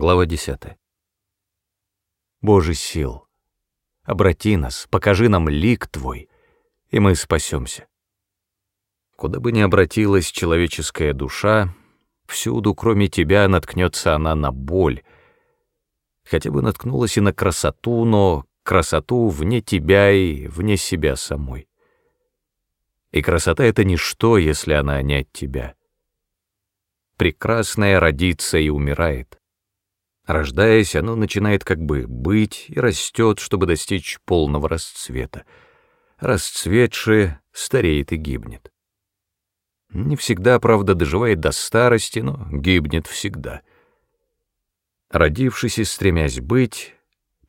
Глава 10. Боже сил, обрати нас, покажи нам лик Твой, и мы спасемся. Куда бы ни обратилась человеческая душа, всюду, кроме Тебя, наткнется она на боль. Хотя бы наткнулась и на красоту, но красоту вне Тебя и вне себя самой. И красота — это ничто, если она не от Тебя. Прекрасное родится и умирает. Рождаясь, оно начинает как бы быть и растет, чтобы достичь полного расцвета. Расцветшее стареет и гибнет. Не всегда, правда, доживает до старости, но гибнет всегда. Родившись и стремясь быть,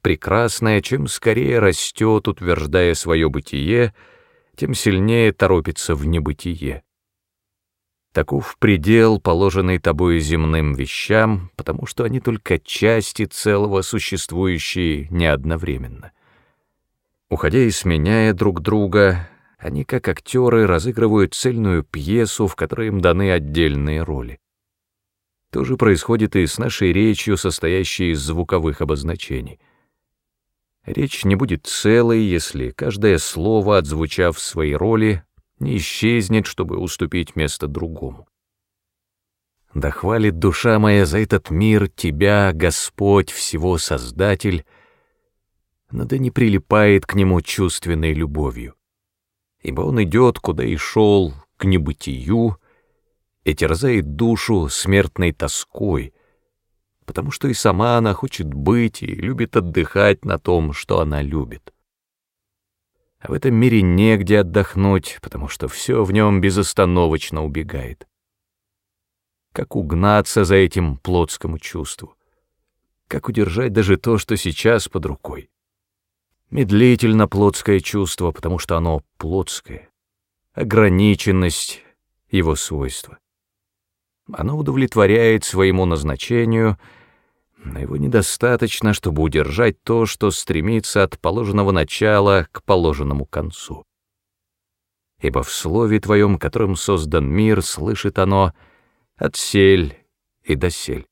прекрасное, чем скорее растет, утверждая свое бытие, тем сильнее торопится в небытие. Таков предел, положенный тобой земным вещам, потому что они только части целого, существующие не одновременно. Уходя и сменяя друг друга, они, как актеры, разыгрывают цельную пьесу, в которой им даны отдельные роли. То же происходит и с нашей речью, состоящей из звуковых обозначений. Речь не будет целой, если каждое слово, отзвучав в своей роли, не исчезнет, чтобы уступить место другому. Да хвалит душа моя за этот мир Тебя, Господь, всего Создатель, но да не прилипает к нему чувственной любовью, ибо он идет, куда и шел, к небытию, и терзает душу смертной тоской, потому что и сама она хочет быть и любит отдыхать на том, что она любит. А в этом мире негде отдохнуть, потому что все в нем безостановочно убегает. Как угнаться за этим плотскому чувству? Как удержать даже то, что сейчас под рукой? Медлительно плотское чувство, потому что оно плотское. Ограниченность — его свойства. Оно удовлетворяет своему назначению — но его недостаточно, чтобы удержать то, что стремится от положенного начала к положенному концу. Ибо в слове твоем, которым создан мир, слышит оно «отсель» и «досель».